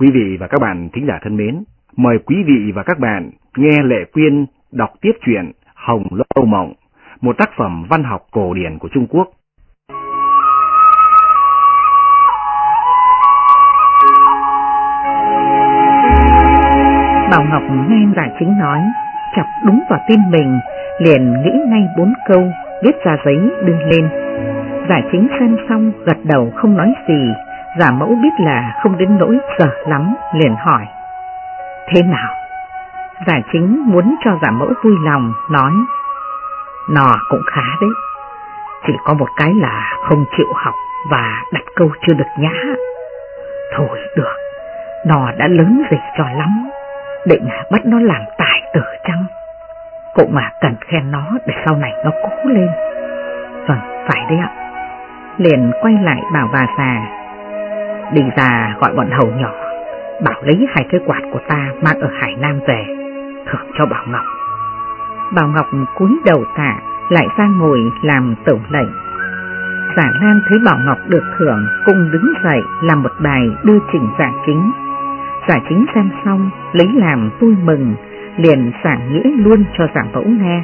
Quý vị và các bạn thính giả thân mến, mời quý vị và các bạn nghe Lệ Quyên đọc tiếp truyện Hồng Lâu Mộng, một tác phẩm văn học cổ điển của Trung Quốc. Bảo Ngọc nghe giải chính nói, chọc đúng vào tim mình, liền nghĩ ngay bốn câu, viết ra giấy đưa lên. Giải chính xem xong, gật đầu không nói gì, giả mẫu biết là không đến nỗi sợ lắm, liền hỏi. Thế nào? Giải chính muốn cho giả mẫu vui lòng, nói. Nò cũng khá đấy, chỉ có một cái là không chịu học và đặt câu chưa được nhã. Thôi được, nò đã lớn dịch cho lắm, định bắt nó làm tài tử chăng? Cũng mà cần khen nó để sau này nó cố lên. Vâng, phải đấy ạ. Liền quay lại bảo bà già. Đi ra gọi bọn hầu nhỏ, bảo lấy hai cái quạt của ta mang ở Hải Nam về, thưởng cho Bảo Ngọc. Bảo Ngọc cúi đầu tạ, lại ra ngồi làm tổng lệnh. Giả Lan thấy Bảo Ngọc được thưởng, Cùng đứng dậy làm một bài đưa trình giả chính. Giả chính xem xong, lấy làm vui mừng, liền giảng nghĩa luôn cho giả mẫu nghe.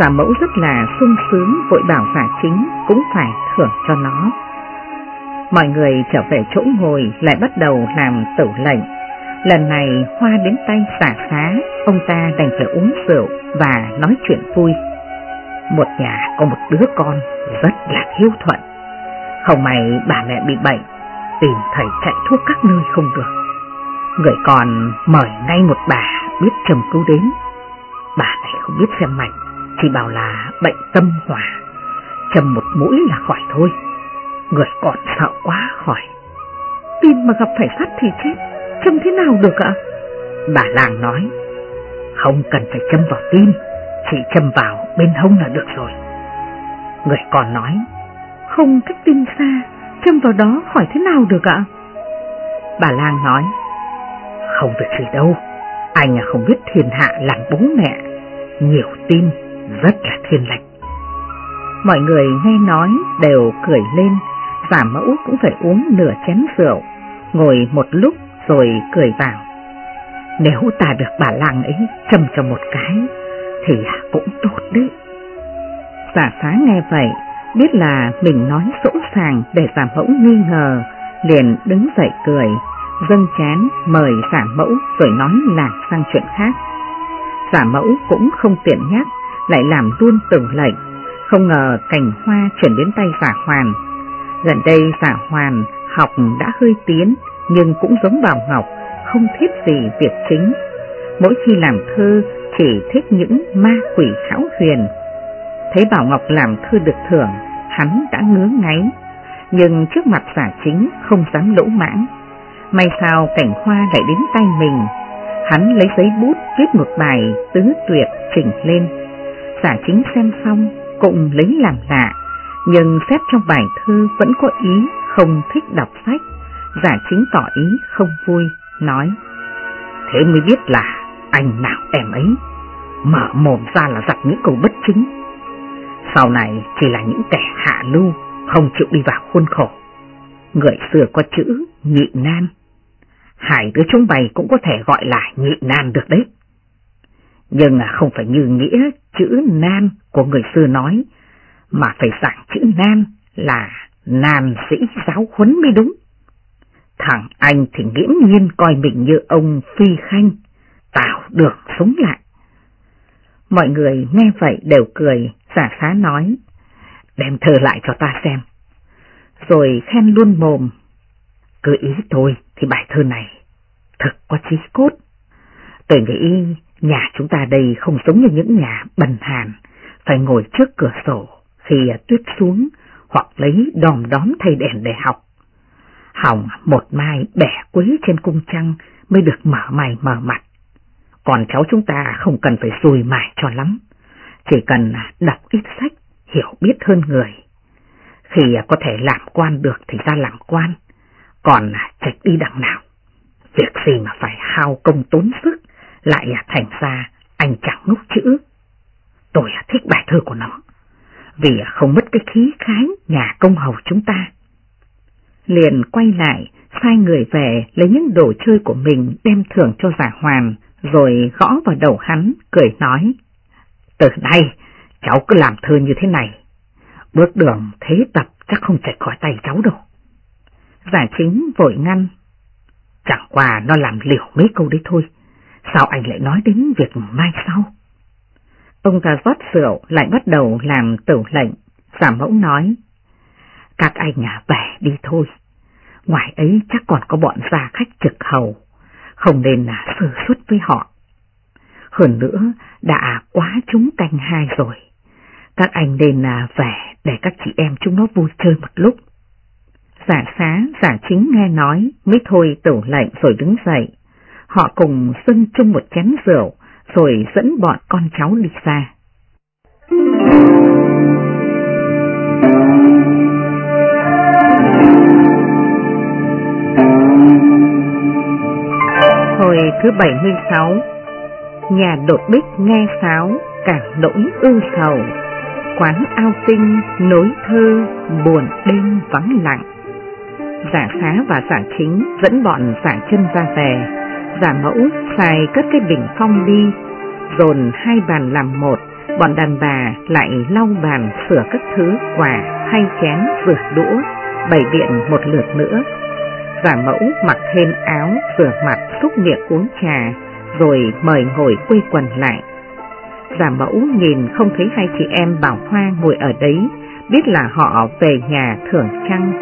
Giả mẫu rất là sung sướng vội bảo giả chính cũng phải thưởng cho nó. Mọi người trở về chỗ ngồi lại bắt đầu làm tử lệnh. Lần này hoa đến tay xả xá, ông ta đành phải uống rượu và nói chuyện vui. Một nhà có một đứa con rất là hiếu thuận. Không may bà mẹ bị bệnh, tìm thầy chạy thuốc các nơi không được. Người còn mời ngay một bà biết trầm cứu đến. Bà này không biết xem mạch, chỉ bảo là bệnh tâm hỏa. Trầm một mũi là khỏi thôi. Người còn sợ quá hỏi. tin mà gặp phải sắt thì chết, châm thế nào được ạ? Bà làng nói, không cần phải châm vào tim, chỉ châm vào bên hông là được rồi. Người còn nói, không cách tin xa, châm vào đó hỏi thế nào được ạ? Bà lang nói, không việc gì đâu, anh không biết thiên hạ làm bố mẹ, nhiều tim rất là thiên lệch. Mọi người nghe nói đều cười lên, giả mẫu cũng phải uống nửa chén rượu, ngồi một lúc rồi cười vào. Nếu ta được bà làng ấy châm cho một cái, thì cũng tốt đấy. Giả phá nghe vậy, biết là mình nói sỗ sàng để giả mẫu nghi ngờ, liền đứng dậy cười, dâng chén mời giả mẫu rồi nói lạc sang chuyện khác. Giả mẫu cũng không tiện nhắc, lại làm luôn từng lệnh, không ngờ cảnh hoa chuyển đến tay giả hoàn. Gần đây giả hoàn học đã hơi tiến, nhưng cũng giống Bảo Ngọc, không thích gì việc chính. Mỗi khi làm thơ chỉ thích những ma quỷ hão huyền. Thấy Bảo Ngọc làm thơ được thưởng, hắn đã ngứa ngáy, nhưng trước mặt giả chính không dám lỗ mãng. May sao cảnh hoa lại đến tay mình, hắn lấy giấy bút viết một bài tứ tuyệt chỉnh lên. Giả chính xem xong, cũng lấy làm lạ, nhưng xét trong bài thơ vẫn có ý không thích đọc sách. Giả chính tỏ ý không vui, nói Thế mới biết là anh nào em ấy, mở mồm ra là giặt những câu bất chính. Sau này chỉ là những kẻ hạ lưu, không chịu đi vào khuôn khổ. Người xưa có chữ nhị nam hải đứa chúng bày cũng có thể gọi là nhị nam được đấy. Nhưng không phải như nghĩa chữ nam của người xưa nói, mà phải dạng chữ nam là nam sĩ giáo huấn mới đúng. Thằng anh thì nghiễm nhiên coi mình như ông Phi Khanh, tạo được sống lại. Mọi người nghe vậy đều cười, giả phá nói, đem thơ lại cho ta xem. Rồi khen luôn mồm, cứ ý tôi thì bài thơ này thật có trí cốt. Tôi nghĩ nhà chúng ta đây không giống như những nhà bần hàn, phải ngồi trước cửa sổ khi tuyết xuống hoặc lấy đòm đóm thay đèn để học. Hỏng một mai bẻ quế trên cung trăng mới được mở mày mở mặt. Còn cháu chúng ta không cần phải xùi mải cho lắm, chỉ cần đọc ít sách, hiểu biết hơn người. Khi có thể làm quan được thì ra làm quan, còn trạch đi đằng nào. Việc gì mà phải hao công tốn sức, lại thành ra anh chẳng ngốc chữ. Tôi thích bài thơ của nó, vì không mất cái khí khái nhà công hầu chúng ta. Liền quay lại, sai người về lấy những đồ chơi của mình đem thưởng cho giả hoàn, rồi gõ vào đầu hắn, cười nói. Từ nay, cháu cứ làm thơ như thế này. Bước đường thế tập chắc không chạy khỏi tay cháu đâu. Giả chính vội ngăn. Chẳng qua nó làm liều mấy câu đấy thôi. Sao anh lại nói đến việc mai sau? Ông ta rót rượu lại bắt đầu làm tử lệnh. Giả mẫu nói. Các anh à về đi thôi. Ngoài ấy chắc còn có bọn gia khách trực hầu. Không nên là sơ suất với họ. Hơn nữa đã quá chúng canh hai rồi. Các anh nên là về để các chị em chúng nó vui chơi một lúc. Giả xá, giả chính nghe nói mới thôi tửu lệnh rồi đứng dậy. Họ cùng xưng chung một chén rượu rồi dẫn bọn con cháu đi xa. Hồi thứ 76 Nhà đột bích nghe sáo cả nỗi ưu sầu. Quán ao tinh nối thơ buồn đêm vắng lặng. Giả khá và giả chính dẫn bọn giả chân ra về. Giả mẫu xài cất cái bình phong đi, Dồn hai bàn làm một, Bọn đàn bà lại lau bàn sửa các thứ quả hay chén, rửa đũa, Bày biện một lượt nữa. Giả mẫu mặc thêm áo, rửa mặt, xúc miệng uống trà, Rồi mời ngồi quây quần lại. Giả mẫu nhìn không thấy hai chị em Bảo Hoa ngồi ở đấy, Biết là họ về nhà thưởng trăng.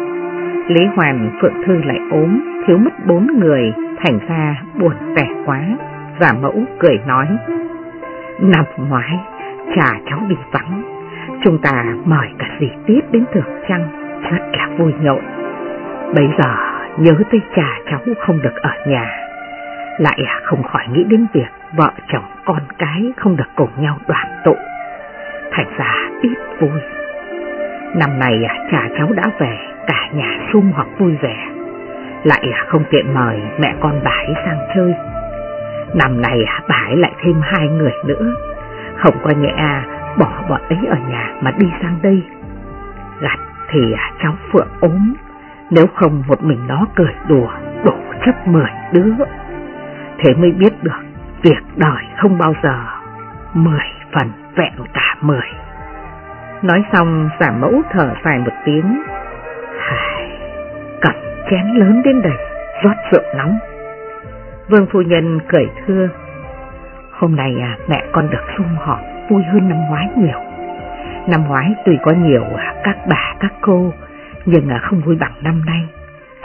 Lý Hoàn Phượng Thư lại ốm Thiếu mất bốn người, Thành ra buồn vẻ quá, Giả mẫu cười nói. Năm ngoái, Cha cháu đi vắng, Chúng ta mời cả dì tiếp đến thượng trăng, Rất là vui nhộn. Bây giờ nhớ tới cha cháu không được ở nhà, Lại à không khỏi nghĩ đến việc Vợ chồng con cái không được cùng nhau đoàn tụ. Thành ra ít vui. Năm này à, cha cháu đã về, Cả nhà sum họp vui vẻ. Lại không tiện mời mẹ con bà ấy sang chơi. Năm này bà ấy lại thêm hai người nữa. Không có nhẹ à, bỏ bọn ấy ở nhà mà đi sang đây. Gặt thì à, cháu Phượng ốm. Nếu không một mình nó cười đùa, đổ chấp mười đứa. Thế mới biết được việc đời không bao giờ mười phần vẹn cả mười. Nói xong, giả mẫu thở dài một tiếng chén lớn đến đầy, rót rượu nóng. Vương phu nhân cười thưa Hôm nay à, mẹ con được sum họp vui hơn năm ngoái nhiều. Năm ngoái tuy có nhiều à, các bà các cô Nhưng à, không vui bằng năm nay.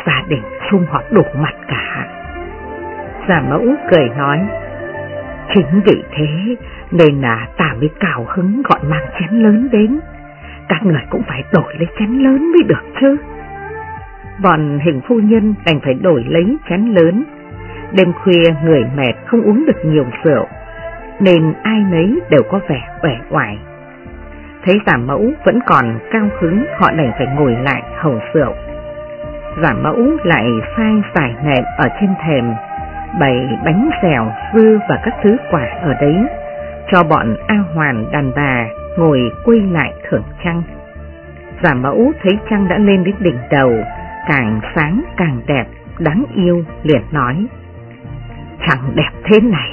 Gia đình sum họp đủ mặt cả. Giả mẫu cười nói Chính vì thế nên là ta mới cào hứng gọi mang chén lớn đến. Các người cũng phải đổi lấy chén lớn mới được chứ. Bọn hình phu nhân đành phải đổi lấy chén lớn. Đêm khuya người mệt không uống được nhiều rượu Nên ai nấy đều có vẻ vẻ oải. Thấy giả mẫu vẫn còn cao hứng Họ đành phải ngồi lại hầu rượu. Giả mẫu lại sai giải nệm ở trên thềm Bày bánh xèo, dưa và các thứ quả ở đấy Cho bọn A Hoàn đàn bà ngồi quay lại thưởng trăng. Giả mẫu thấy trăng đã lên đến đỉnh đầu Càng sáng càng đẹp, đáng yêu liền nói Chẳng đẹp thế này,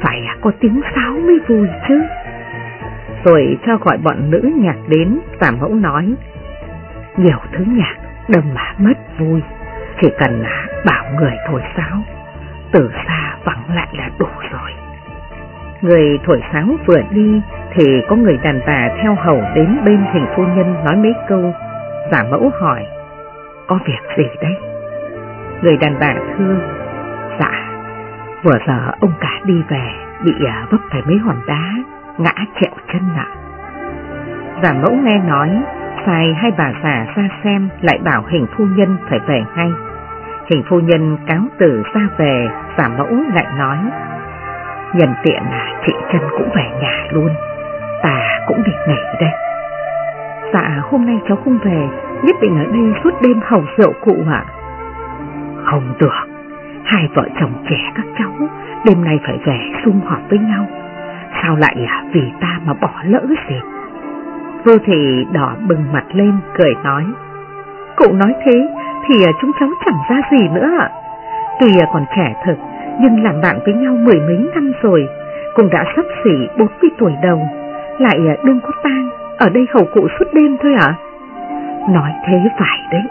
phải có tiếng sáo mới vui chứ. Rồi cho gọi bọn nữ nhạc đến, giả mẫu nói, nhiều thứ nhạc đâm mà mất vui, chỉ cần là bảo người thổi sáo, từ xa vắng lại là đủ rồi. Người thổi sáo vừa đi thì có người đàn bà theo hầu đến bên hình phu nhân nói mấy câu, giả mẫu hỏi, có việc gì đấy? Người đàn bà thưa, dạ Vừa giờ ông cả đi về, bị ờ, vấp phải mấy hòn đá, ngã trẹo chân ạ. Giả mẫu nghe nói, sai hai bà già ra xem lại bảo hình phu nhân phải về ngay. Hình phu nhân cáo từ ra về, giả mẫu lại nói, nhân tiện là chị chân cũng về nhà luôn, ta cũng đi nghỉ đây. Dạ hôm nay cháu không về, nhất định ở đây suốt đêm hầu rượu cụ ạ. Không được, Hai vợ chồng trẻ các cháu đêm nay phải về sum họp với nhau. sao lại vì ta mà bỏ lỡ gì? Vô thị đỏ bừng mặt lên cười nói. Cụ nói thế thì chúng cháu chẳng ra gì nữa ạ. Tuy còn trẻ thật nhưng làm bạn với nhau mười mấy năm rồi, cũng đã sắp xỉ 40 tuổi đầu, lại đương có tang, ở đây hầu cụ suốt đêm thôi ạ. Nói thế phải đấy,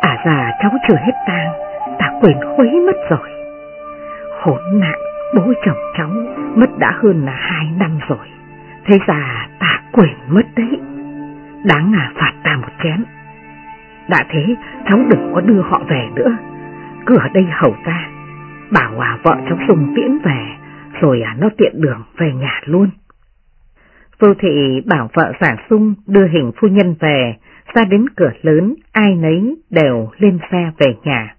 à già cháu chưa hết tang, ta quên khuấy mất rồi. Khốn nạn, bố chồng cháu mất đã hơn là hai năm rồi, thế già ta quên mất đấy. Đáng là phạt ta một chén. Đã thế, cháu đừng có đưa họ về nữa, cứ ở đây hầu ta bảo à, vợ cháu dùng tiễn về, rồi à, nó tiện đường về nhà luôn. Vô thị bảo vợ giả sung đưa hình phu nhân về, ra đến cửa lớn, ai nấy đều lên xe về nhà.